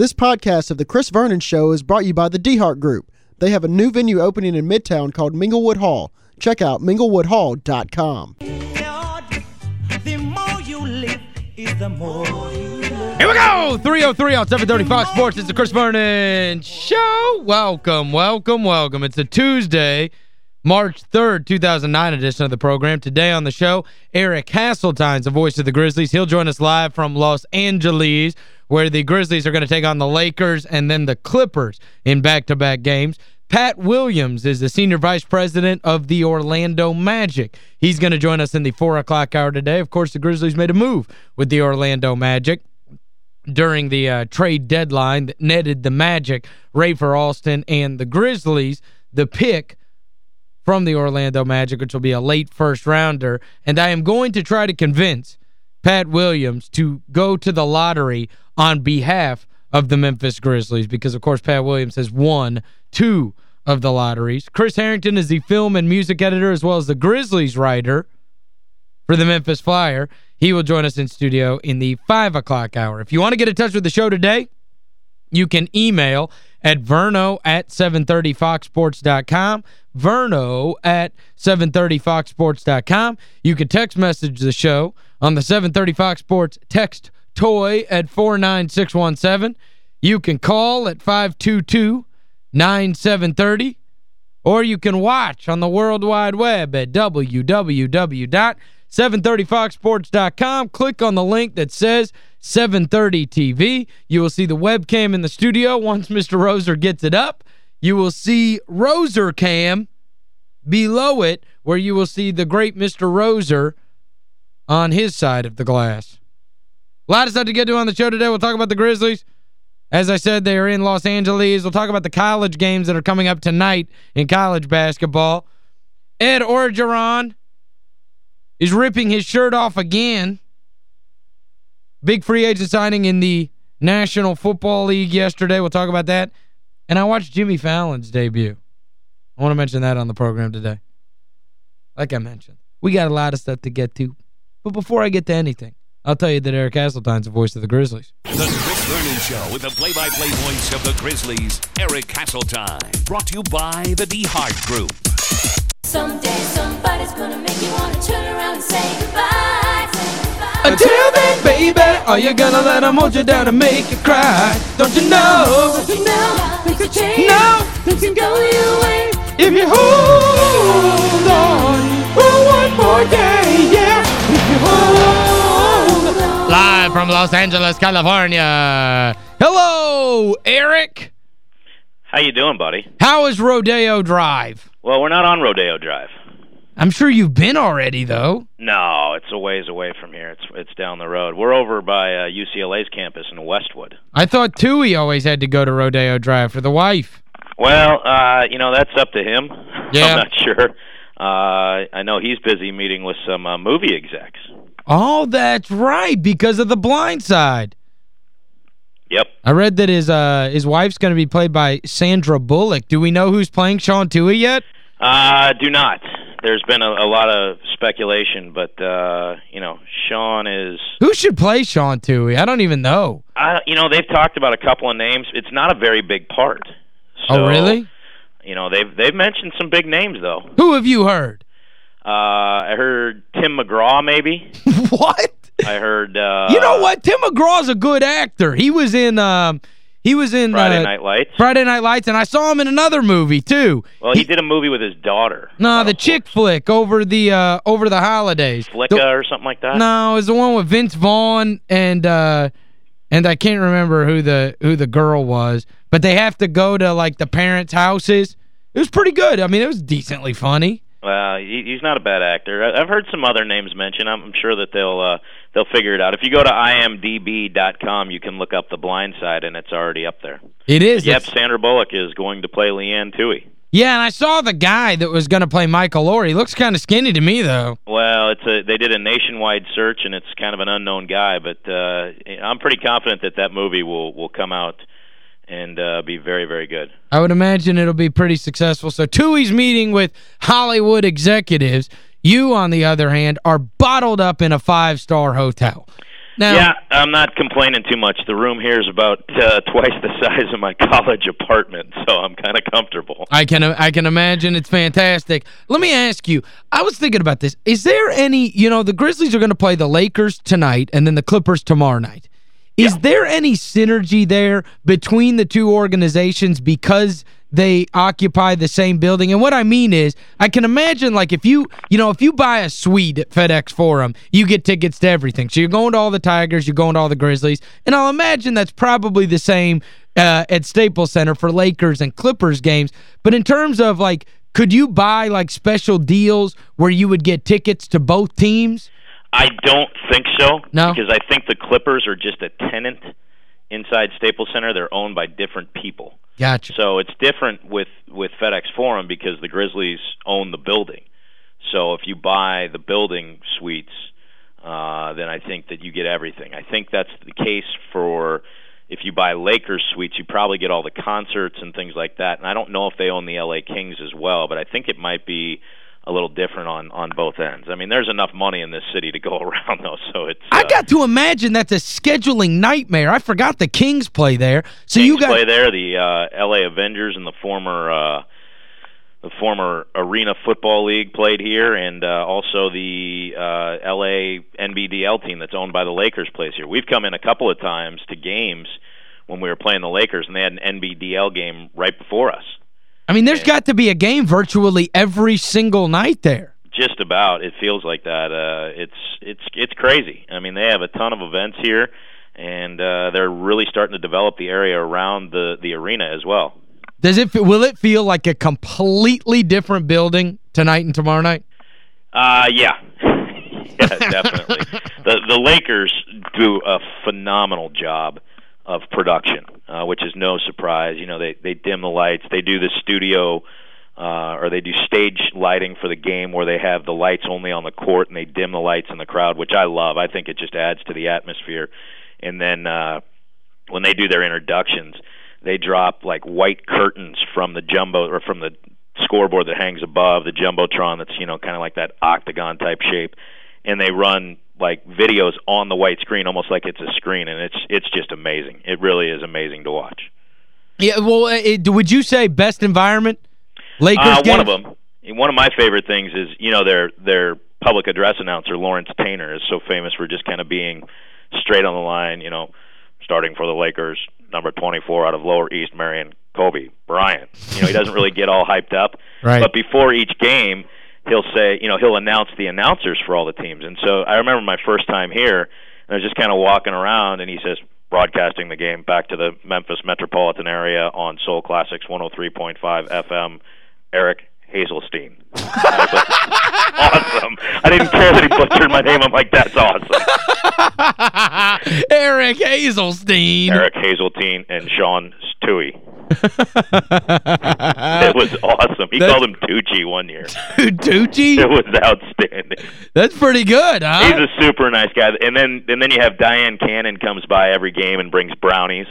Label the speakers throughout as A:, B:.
A: This podcast of The Chris Vernon Show is brought to you by the DeHart Group. They have a new venue opening in Midtown called Minglewood Hall. Check out minglewoodhall.com.
B: The more you live is the more you love.
C: Here we go! 303 on 730 Fox Sports. It's the Chris Vernon Show. Welcome, welcome, welcome. It's a Tuesday, March 3rd, 2009 edition of the program. Today on the show, Eric Hasseltine's the voice of the Grizzlies. He'll join us live from Los Angeles where the Grizzlies are going to take on the Lakers and then the Clippers in back-to-back -back games. Pat Williams is the senior vice president of the Orlando Magic. He's going to join us in the 4 o'clock hour today. Of course, the Grizzlies made a move with the Orlando Magic during the uh, trade deadline that netted the Magic, Rafer Alston, and the Grizzlies the pick from the Orlando Magic, which will be a late first-rounder. And I am going to try to convince Pat Williams to go to the lottery on behalf of the Memphis Grizzlies because, of course, Pat Williams has won two of the lotteries. Chris Harrington is the film and music editor as well as the Grizzlies writer for the Memphis Flyer. He will join us in studio in the 5 o'clock hour. If you want to get in touch with the show today, you can email at verno at 730foxsports.com, verno at 730foxsports.com. You can text message the show on the 730 Fox Sports text toy at 49617. You can call at 522-9730 or you can watch on the World Wide Web at www.730foxsports.com. Click on the link that says 730 TV. You will see the webcam in the studio once Mr. Roser gets it up. You will see Roser Cam below it where you will see the great Mr. Roser on his side of the glass. A lot of stuff to get to on the show today. We'll talk about the Grizzlies. As I said, they are in Los Angeles. We'll talk about the college games that are coming up tonight in college basketball. Ed Orgeron is ripping his shirt off again. Big free agent signing in the National Football League yesterday. We'll talk about that. And I watched Jimmy Fallon's debut. I want to mention that on the program today. Like I mentioned. We got a lot of stuff to get to. But before I get to anything, I'll tell you that Eric Hasseltine's the voice of the Grizzlies.
D: The Chris Vernon Show with the play-by-play -play voice of the Grizzlies, Eric Hasseltine. Brought to you by the DeHart Group.
E: Someday somebody's gonna make you wanna turn around and say goodbye. Say goodbye.
C: Until then, baby, are you gonna let them hold you down and make you cry? Don't you know?
E: Don't you know things will change?
C: No.
E: Things can go your way.
C: If you hold on for one more day, yeah. If you hold on. Live from Los Angeles, California. Hello, Eric.
F: How you doing, buddy?
C: How is Rodeo Drive?
F: Well, we're not on Rodeo Drive.
C: I'm sure you've been already, though.
F: No, it's a ways away from here. It's it's down the road. We're over by uh, UCLA's campus in Westwood.
C: I thought Tuohy always had to go to Rodeo Drive for the wife.
F: Well, uh, you know, that's up to him.
C: Yeah.
F: I'm not sure. Uh, I know he's busy meeting with some uh, movie execs.
C: Oh, that's right, because of The Blind Side.
F: Yep.
C: I read that his uh his wife's going to be played by Sandra Bullock. Do we know who's playing Sean Tuohy yet?
F: Uh, do not. There's been a, a lot of speculation, but, uh, you know, Sean is...
C: Who should play Sean Tuohy? I don't even know.
F: I, you know, they've talked about a couple of names. It's not a very big part. So,
C: oh, really?
F: You know, they've they've mentioned some big names, though.
C: Who have you heard?
F: Uh, I heard Tim McGraw, maybe.
C: what?
F: I heard... Uh,
C: you know what? Tim McGraw's a good actor. He was in... Um, he was in
F: Friday
C: uh,
F: Night Lights.
C: Friday Night Lights, and I saw him in another movie, too.
F: Well, he, did a movie with his daughter.
C: No,
F: Uh,
C: the chick flick over the uh, over the holidays.
F: Flicka
C: The-
F: or something like that.
C: No, it was the one with Vince Vaughn and uh and I can't remember who the who the girl was, but they have to go to like the parents' houses. It was pretty good. I mean, it was decently funny.
F: Well, he, he's not a bad actor. I- I've heard some other names mentioned. I'm, I'm sure that they'll uh, they'll figure it out. If you go to imdb.com, you can look up The Blind Side, and it's already up there.
C: It is.
F: Yep,
C: It's-
F: Sandra Bullock is going to play Leigh Anne Tuohy.
C: Yeah, and I saw the guy that was going to play Michael Oher. He looks kind of skinny to me, though.
F: Well, it's a they did a nationwide search, and it's kind of an unknown guy. But uh, I'm pretty confident that that movie will will come out and uh, be very very good.
C: I would imagine it'll be pretty successful. So Tuohy's meeting with Hollywood executives. You, on the other hand, are bottled up in a five-star hotel. Now,
F: yeah, I'm not complaining too much. The room here is about uh, twice the size of my college apartment, so I'm kind of comfortable.
C: I can I can imagine it's fantastic. Let me ask you, I was thinking about this. Is there any, you know, the Grizzlies are going to play the Lakers tonight and then the Clippers tomorrow night. Is there any synergy there between the two organizations because they occupy the same building? And what I mean is, I can imagine, like, if you, you know, if you buy a suite at FedEx Forum, you get tickets to everything. So you're going to all the Tigers, you're going to all the Grizzlies. And I'll imagine that's probably the same uh, at Staples Center for Lakers and Clippers games. But in terms of, like, could you buy, like, special deals where you would get tickets to both teams?
F: I don't think so.
C: No?
F: Because I think the Clippers are just a tenant inside Staples Center. They're owned by different people.
C: Gotcha.
F: So it's different with with FedEx Forum because the Grizzlies own the building. So if you buy the building suites, uh, then I think that you get everything. I think that's the case for if you buy Lakers suites, you probably get all the concerts and things like that. And I don't know if they own the LA Kings as well, but I think it might be a little different on on both ends. I mean, there's enough money in this city to go around though, so it's
C: I
F: uh,
C: got to imagine that's a scheduling nightmare. I forgot the Kings play there. So
F: Kings
C: you got
F: play there, the uh, LA Avengers and the former uh, the former Arena Football League played here, and uh, also the uh, LA NBDL team that's owned by the Lakers plays here. We've come in a couple of times to games when we were playing the Lakers, and they had an NBDL game right before us.
C: I mean, there's got to be a game virtually every single night there.
F: Just about, it feels like that. Uh, it's it's it's crazy. I mean, they have a ton of events here, and uh, they're really starting to develop the area around the the arena as well.
C: Does it will it feel like a completely different building tonight and tomorrow night?
F: Uh yeah. yeah, definitely. the the Lakers do a phenomenal job of production, uh, which is no surprise. You know, they they dim the lights, they do the studio uh, or they do stage lighting for the game where they have the lights only on the court and they dim the lights in the crowd, which I love. I think it just adds to the atmosphere. And then uh, when they do their introductions, they drop like white curtains from the jumbo or from the scoreboard that hangs above the jumbotron that's you know kind of like that octagon type shape and they run like videos on the white screen almost like it's a screen and it's it's just amazing. It really is amazing to watch.
C: Yeah, well, uh, it, would you say best environment? Lakers
F: uh, one of them. One of my favorite things is you know their their public address announcer Lawrence Tanter is so famous for just kind of being straight on the line you know starting for the Lakers number 24 out of Lower East Merion Kobe Bryant. You know he doesn't really get all hyped up.
C: Right.
F: but before each game he'll say you know he'll announce the announcers for all the teams. And so I remember my first time here and I was just kind of walking around and he says broadcasting the game back to the Memphis metropolitan area on Soul Classics 103.5 FM Eric Hazelstein. Like, awesome. I didn't care that he butchered my name. I'm like, that's awesome.
C: Eric Hazelstein.
F: Eric Hazeltine and Sean Stewie. It was awesome. He
C: That's-
F: called him Tucci one year.
C: Tucci?
F: It was outstanding.
C: That's pretty good, huh?
F: He's a super nice guy. And then and then you have Dyan Cannon comes by every game and brings brownies.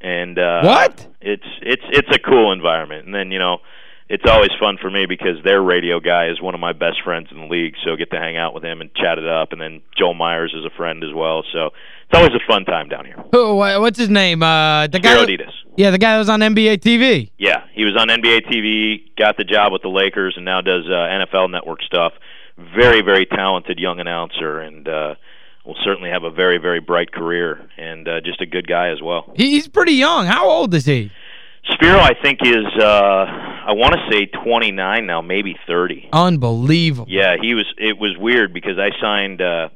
F: And uh
C: What?
F: It's it's it's a cool environment. And then, you know, it's always fun for me because their radio guy is one of my best friends in the league, so get to hang out with him and chat it up. And then Joel Meyers is a friend as well, so it's always a fun time down here.
C: Who, what's his name? Uh, the guy.
F: Spero Dedes.
C: Yeah, the guy that was on NBA TV.
F: Yeah, he was on NBA TV, got the job with the Lakers, and now does uh, NFL Network stuff. Very, very talented young announcer, and uh, will certainly have a very, very bright career, and uh, just a good guy as well.
C: He, he's pretty young. How old is he?
F: Spero, I think, is uh, I want to say 29 now, maybe 30.
C: Unbelievable.
F: Yeah, he was. It was weird because I signed. Uh,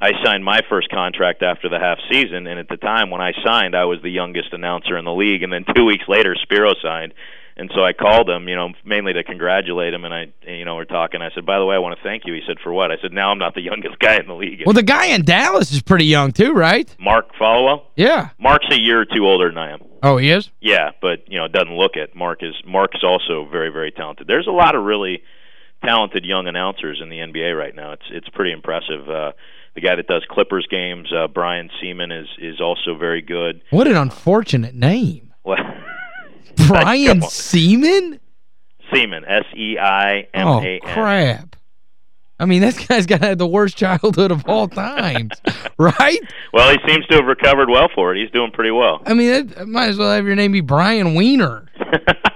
F: I signed my first contract after the half season, and at the time when I signed, I was the youngest announcer in the league. And then two weeks later, Spero signed, and so I called him, you know, mainly to congratulate him. And I, you know, we're talking. I said, "By the way, I want to thank you." He said, "For what?" I said, "Now I'm not the youngest guy in the league."
C: Well, the guy in Dallas is pretty young too, right?
F: Mark Followill.
C: Yeah.
F: Mark's a year or two older than I am.
C: Oh, he is?
F: Yeah, but you know, it doesn't look it. Mark is Mark is also very, very talented. There's a lot of really talented young announcers in the NBA right now. It's it's pretty impressive. Uh, the guy that does Clippers games, uh, Brian Sieman, is is also very good.
C: What an unfortunate name.
F: Well,
C: Brian Sieman?
F: Sieman, S E I M
C: Oh, crap. I mean, this guy's got to have the worst childhood of all times, right?
F: Well, he seems to have recovered well for it. He's doing pretty well.
C: I mean, that might as well have your name be Brian Wiener.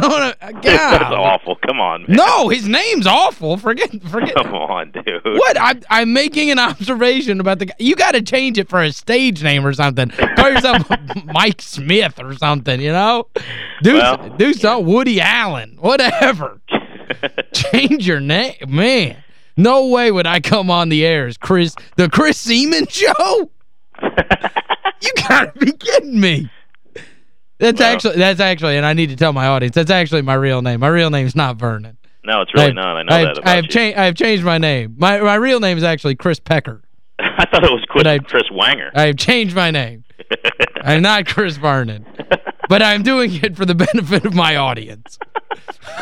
C: Know God.
F: That's awful. Come on, man.
C: No, his name's awful. Forget forget.
F: Come on, dude.
C: What? I'm, I'm making an observation about the guy. You got to change it for a stage name or something. Call yourself Mike Smith or something, you know? Do,
F: Well,
C: do something. Woody Allen. Whatever. change your name. Man, no way would I come on the air as Chris, the Chris Seaman show? You got to be kidding me. That's
F: Well-
C: actually, that's actually, and I need to tell my audience, that's actually my real name. My real name's not Vernon.
F: no, it's really
C: I've-
F: not. I know
C: I've,
F: that about
C: I've,
F: you.
C: cha I've changed my name. My my real name is actually Chris Pecker.
F: I thought it was Chris,
C: I-
F: Chris Wanger.
C: I've changed my name. I'm not Chris Vernon. But I'm doing it for the benefit of my audience.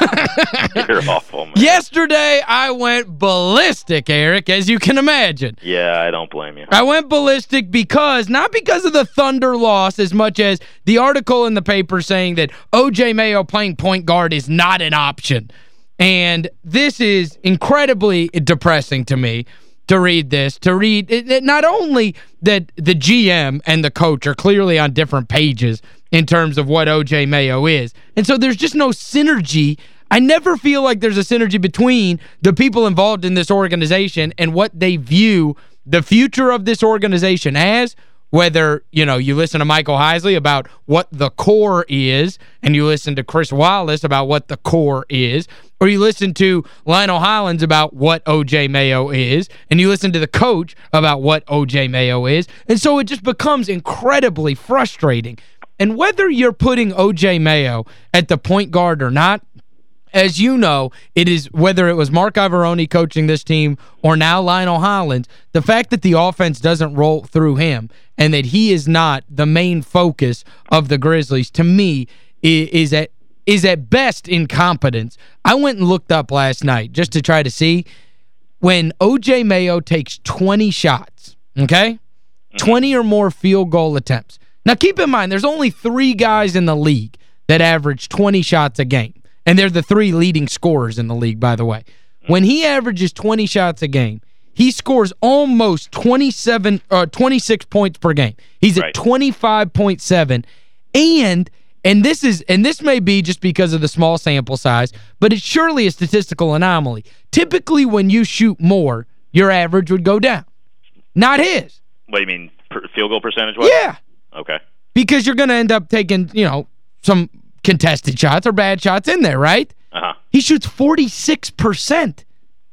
F: You're awful, man.
C: Yesterday, I went ballistic, Eric, as you can imagine.
F: Yeah, I don't blame you.
C: I went ballistic because, not because of the Thunder loss as much as the article in the paper saying that O.J. Mayo playing point guard is not an option. And this is incredibly depressing to me to read this, to read it, it- not only that the GM and the coach are clearly on different pages in terms of what O.J. Mayo is. And so there's just no synergy. I never feel like there's a synergy between the people involved in this organization and what they view the future of this organization as, whether, you know, you listen to Michael Heisley about what the core is, and you listen to Chris Wallace about what the core is, or you listen to Lionel Hollins about what O.J. Mayo is, and you listen to the coach about what O.J. Mayo is, and so it just becomes incredibly frustrating. And whether you're putting O.J. Mayo at the point guard or not, as you know, it is whether it was Marc Iavaroni coaching this team or now Lionel Hollins, the fact that the offense doesn't roll through him and that he is not the main focus of the Grizzlies, to me, is, is at is at best incompetence. I went and looked up last night just to try to see when O.J. Mayo takes 20 shots, okay? Mm-hmm. 20 or more field goal attempts. Now, keep in mind, there's only three guys in the league that average 20 shots a game. And they're the three leading scorers in the league, by the way. When he averages 20 shots a game, he scores almost 27 uh, 26 points per game. He's
F: Right.
C: at 25.7 and and this is and this may be just because of the small sample size, but it's surely a statistical anomaly. Typically when you shoot more, your average would go down. Not his.
F: What do you mean, per, field goal percentage? What?
C: Yeah.
F: Okay.
C: Because you're going to end up taking, you know, some contested shots or bad shots in there, right?
F: Uh-huh.
C: He shoots 46%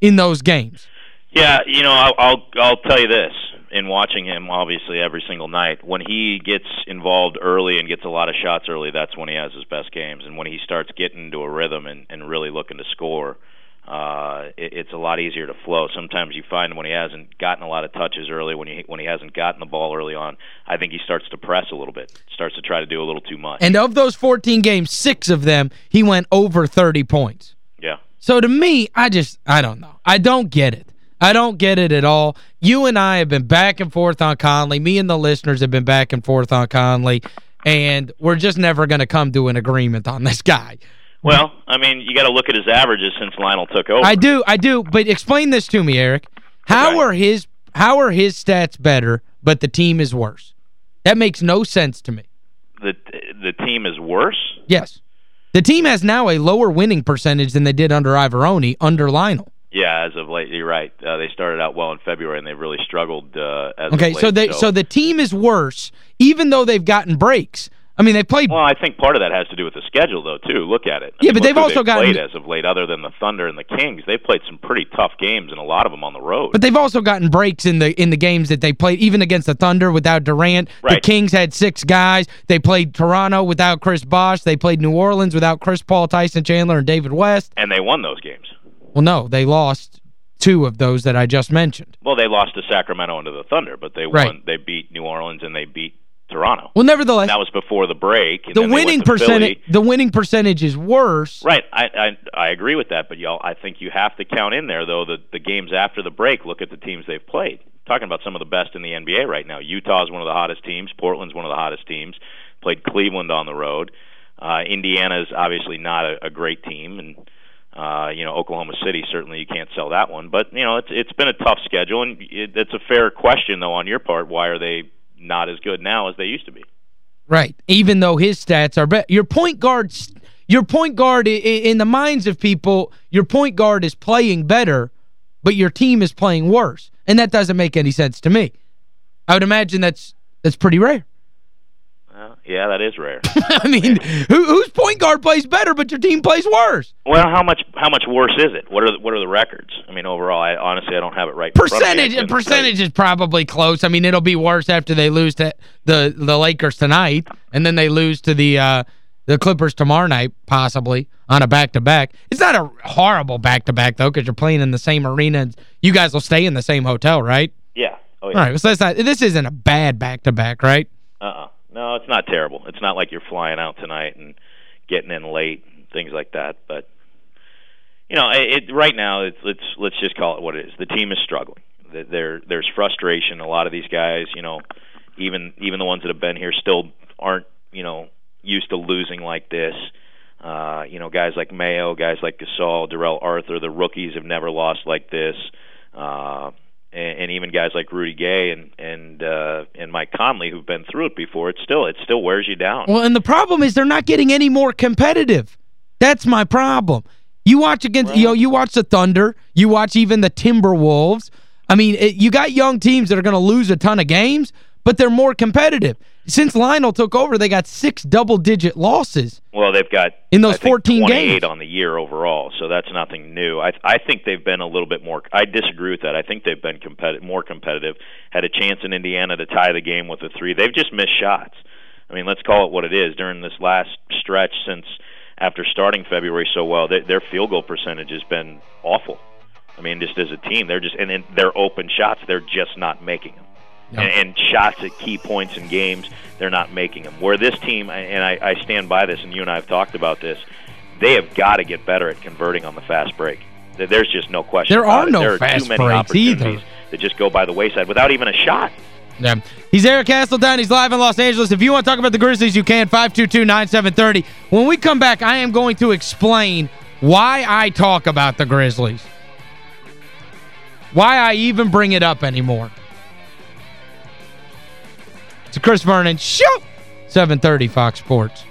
C: in those games.
F: Yeah, you know, I'll, I'll I'll tell you this. In watching him, obviously every single night, when he gets involved early and gets a lot of shots early, that's when he has his best games. And when he starts getting into a rhythm and, and really looking to score, uh, it, it's a lot easier to flow. Sometimes you find when he hasn't gotten a lot of touches early, when he when he hasn't gotten the ball early on, I think he starts to press a little bit, starts to try to do a little too much.
C: And of those 14 games, six of them, he went over 30 points.
F: yeah.
C: So to me, I just, I don't know. I don't get it. I don't get it at all. You and I have been back and forth on Conley. Me and the listeners have been back and forth on Conley. And we're just never going to come to an agreement on this guy.
F: Well, I mean, you got to look at his averages since Lionel took over.
C: I do, I do. But explain this to me, Eric. How
F: Okay.
C: are his how are his stats better, but the team is worse? That makes no sense to me.
F: The the team is worse.
C: Yes. The team has now a lower winning percentage than they did under Iavaroni, under Lionel.
F: Yeah, as of late, you're right. Uh, they started out well in February, and they've really struggled uh, as
C: Okay,
F: of late.
C: so they so the team is worse, even though they've gotten breaks. I mean, they played
F: well, I think part of that has to do with the schedule, though, too. Look at it. I
C: Yeah,
F: mean,
C: but they've also gotten-
F: played as of late, other than the Thunder and the Kings. They've played some pretty tough games, and a lot of them on the road.
C: But they've also gotten breaks in the in the games that they played, even against the Thunder without Durant.
F: Right.
C: The Kings had six guys. They played Toronto without Chris Bosh. They played New Orleans without Chris Paul, Tyson Chandler, and David West.
F: and they won those games.
C: Well, no, they lost two of those that I just mentioned.
F: Well, they lost to Sacramento and to the Thunder, but they
C: Right.
F: won. They beat New Orleans and they beat Toronto.
C: Well, nevertheless,
F: that was before the break.
C: the
F: then they went
C: winning percentage the winning percentage is worse.
F: Right, I, I I agree with that, but y'all, I think you have to count in there though the the games after the break. Look at the teams they've played. Talking about some of the best in the NBA right now. Utah's one of the hottest teams. Portland's one of the hottest teams. Played Cleveland on the road. Uh, Indiana's obviously not a, a great team, and Uh, you know, Oklahoma City certainly you can't sell that one, but you know it's it's been a tough schedule, and it, it's a fair question though on your part. Why are they not as good now as they used to be?
C: Right. Even though his stats are better. Your point guard your point guard in the minds of people, your point guard is playing better, but your team is playing worse. And that doesn't make any sense to me. I would imagine that's that's pretty rare.
F: Yeah, that is rare.
C: I mean, who, whose point guard plays better, but your team plays worse?
F: Well, how much how much worse is it? What are the, what are the records? I mean, overall, I honestly I don't have it right.
C: Percentage percentage is probably close. I mean, it'll be worse after they lose to the the Lakers tonight, and then they lose to the uh, the Clippers tomorrow night, possibly, on a back-to-back. -back. It's not a horrible back-to-back, -back, though, because you're playing in the same arena. And you guys will stay in the same hotel, right?
F: Yeah.
C: Oh, yeah. All right, so that's not, this isn't a bad back-to-back, -back, right?
F: Uh-uh. No, it's not terrible. It's not like you're flying out tonight and getting in late and things like that. But you know, it, it right now it's let's let's just call it what it is. The team is struggling. There there's frustration. A lot of these guys, you know, even even the ones that have been here still aren't you know used to losing like this. Uh, you know, guys like Mayo, guys like Gasol, Darrell Arthur, the rookies have never lost like this. Uh, and, and even guys like Rudy Gay and and uh, and Mike Conley who've been through it before, it still it still wears you down.
C: Well, and the problem is they're not getting any more competitive. That's my problem. You watch against right. you know you watch the Thunder, you watch even the Timberwolves. I mean, it, you got young teams that are going to lose a ton of games, but they're more competitive. Since Lionel took over, they got six double-digit losses.
F: Well, they've got
C: in those 14 games
F: on the year overall, so that's nothing new. I I think they've been a little bit more I disagree with that. I think they've been competitive, more competitive. Had a chance in Indiana to tie the game with a 3. They've just missed shots. I mean, let's call it what it is. During this last stretch since after starting February so well, they, their field goal percentage has been awful. I mean, just as a team, they're just and then their open shots, they're just not making them and, and shots at key points in games, they're not making them. Where this team, and I, I stand by this, and you and I have talked about this, they have got to get better at converting on the fast break. There's just no question.
C: There are no
F: there are
C: fast
F: too many
C: breaks
F: opportunities
C: either.
F: that just go by the wayside without even a shot.
C: Yeah. He's Eric Hasseltine. He's live in Los Angeles. If you want to talk about the Grizzlies, you can. 522-9730. When we come back, I am going to explain why I talk about the Grizzlies. Why I even bring it up anymore. It's Chris Vernon Show. 730 Fox Sports.